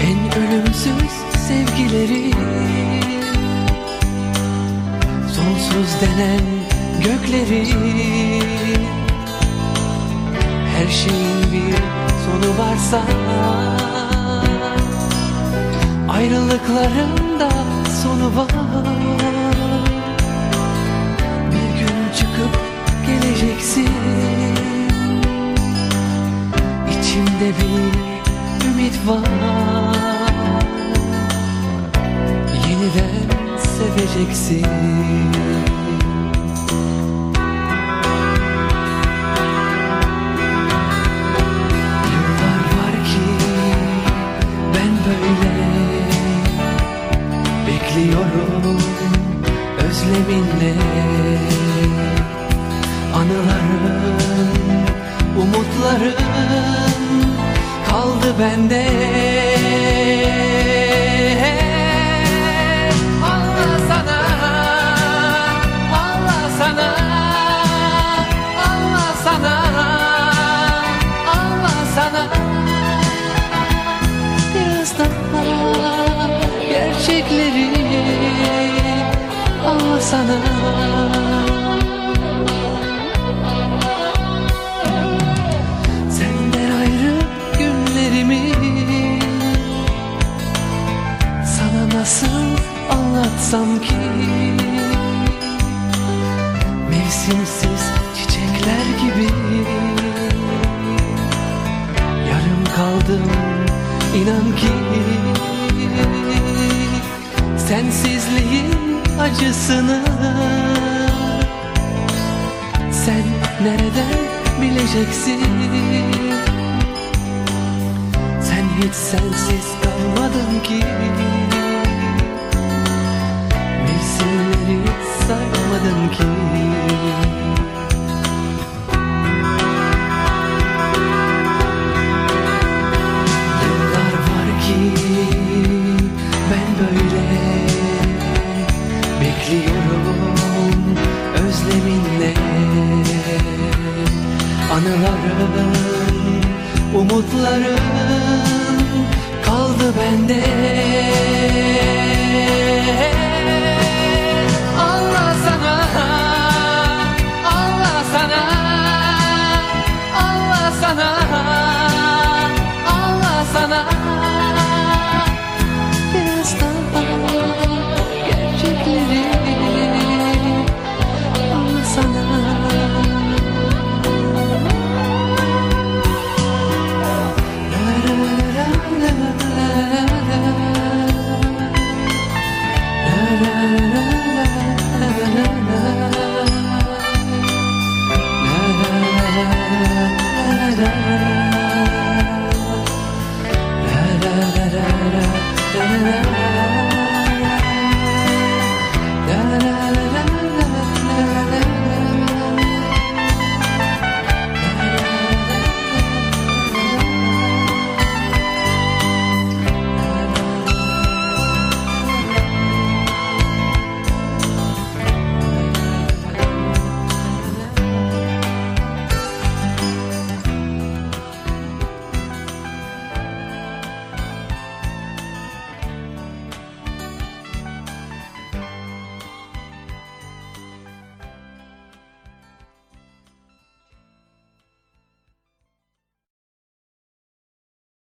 En ölümsüz sevgileri. Sonsuz denen gökleri. Her şeyin bir sonu varsa. Ayrılıkların da sonu var. Var Yeniden seveceksin. Yıllar var ki ben böyle Bekliyorum özleminle. Anıların, umutların bende. Allah sana, Allah sana, Allah sana, Allah sana. Biraz daha gerçekleri Allah sana anlatsam ki Mevsimsiz çiçekler gibi. Yarım kaldım inan ki. Sensizliğin acısını Sen nereden bileceksin? Sen hiç sensiz kalmadın ki Umutların kaldı bende. la la la